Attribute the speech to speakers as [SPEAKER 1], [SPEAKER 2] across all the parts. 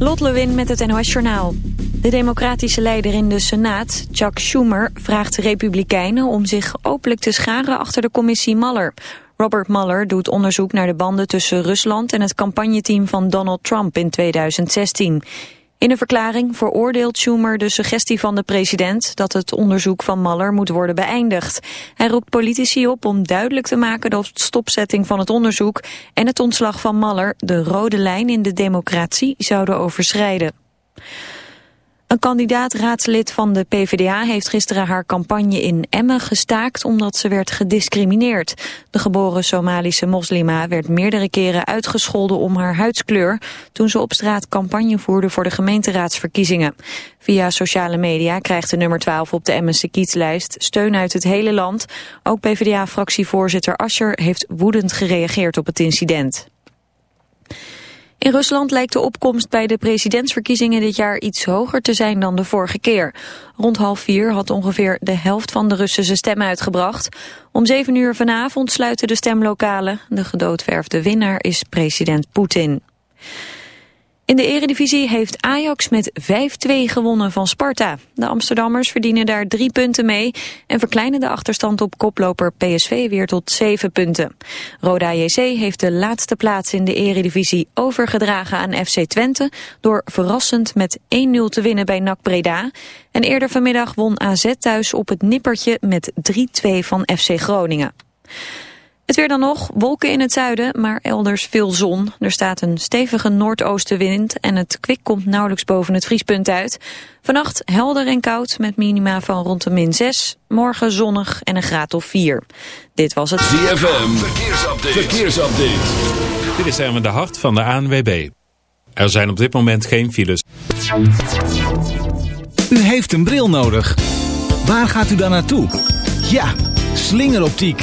[SPEAKER 1] Lot Lewin met het NOS Journaal. De democratische leider in de Senaat, Chuck Schumer, vraagt republikeinen om zich openlijk te scharen achter de commissie Mueller. Robert Mueller doet onderzoek naar de banden tussen Rusland en het campagneteam van Donald Trump in 2016. In een verklaring veroordeelt Schumer de suggestie van de president dat het onderzoek van Mueller moet worden beëindigd. Hij roept politici op om duidelijk te maken dat stopzetting van het onderzoek en het ontslag van Mueller de rode lijn in de democratie zouden overschrijden. Een kandidaat-raadslid van de PvdA heeft gisteren haar campagne in Emmen gestaakt omdat ze werd gediscrimineerd. De geboren Somalische moslima werd meerdere keren uitgescholden om haar huidskleur toen ze op straat campagne voerde voor de gemeenteraadsverkiezingen. Via sociale media krijgt de nummer 12 op de Emmense kietslijst steun uit het hele land. Ook PvdA-fractievoorzitter Ascher heeft woedend gereageerd op het incident. In Rusland lijkt de opkomst bij de presidentsverkiezingen dit jaar iets hoger te zijn dan de vorige keer. Rond half vier had ongeveer de helft van de Russen zijn stem uitgebracht. Om zeven uur vanavond sluiten de stemlokalen. De gedoodverfde winnaar is president Poetin. In de eredivisie heeft Ajax met 5-2 gewonnen van Sparta. De Amsterdammers verdienen daar drie punten mee... en verkleinen de achterstand op koploper PSV weer tot zeven punten. Roda JC heeft de laatste plaats in de eredivisie overgedragen aan FC Twente... door verrassend met 1-0 te winnen bij NAC Breda. En eerder vanmiddag won AZ thuis op het nippertje met 3-2 van FC Groningen. Het weer dan nog, wolken in het zuiden, maar elders veel zon. Er staat een stevige noordoostenwind en het kwik komt nauwelijks boven het vriespunt uit. Vannacht helder en koud met minima van rond de min 6. Morgen zonnig en een graad of 4. Dit was het
[SPEAKER 2] ZFM, verkeersupdate. verkeersupdate.
[SPEAKER 3] Dit is Erwin de Hart van de ANWB. Er zijn op dit moment geen files.
[SPEAKER 4] U heeft een bril nodig. Waar gaat u dan naartoe? Ja, slingeroptiek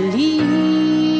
[SPEAKER 5] believe.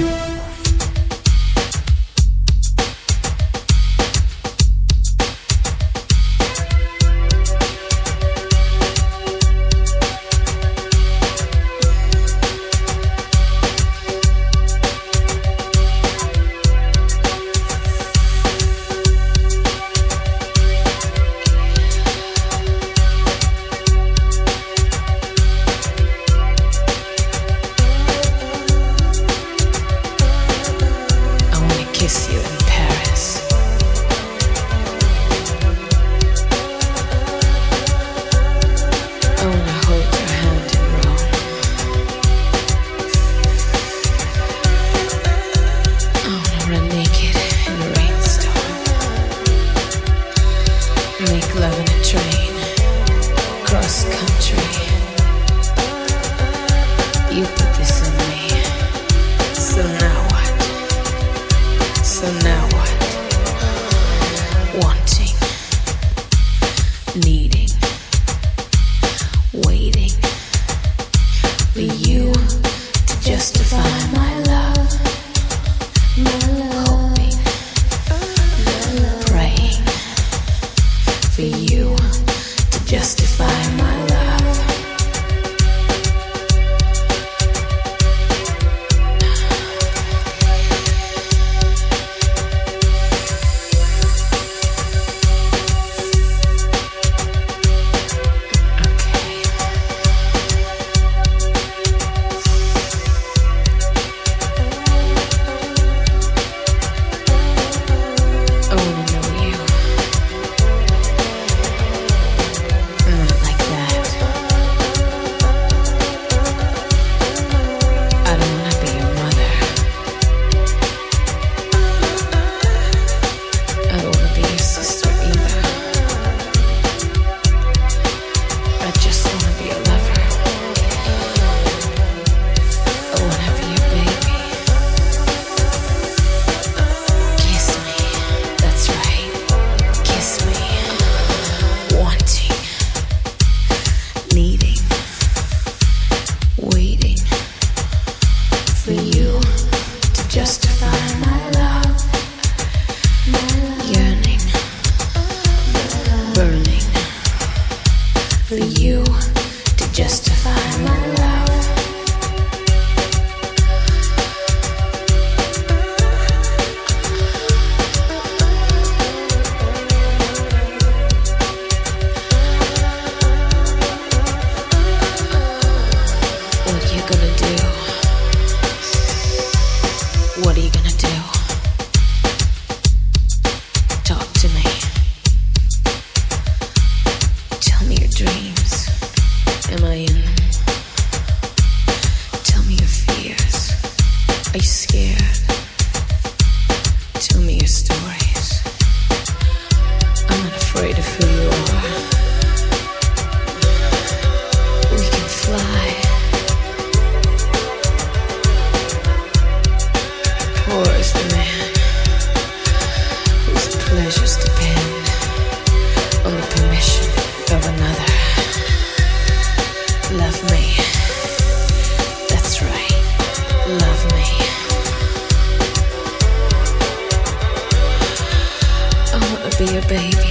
[SPEAKER 6] baby.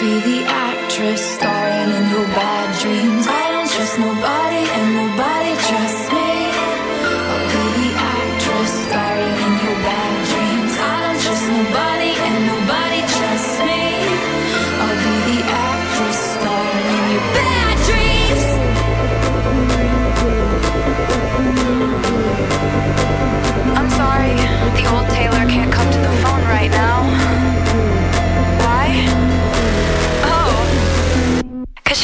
[SPEAKER 5] Be the actress starring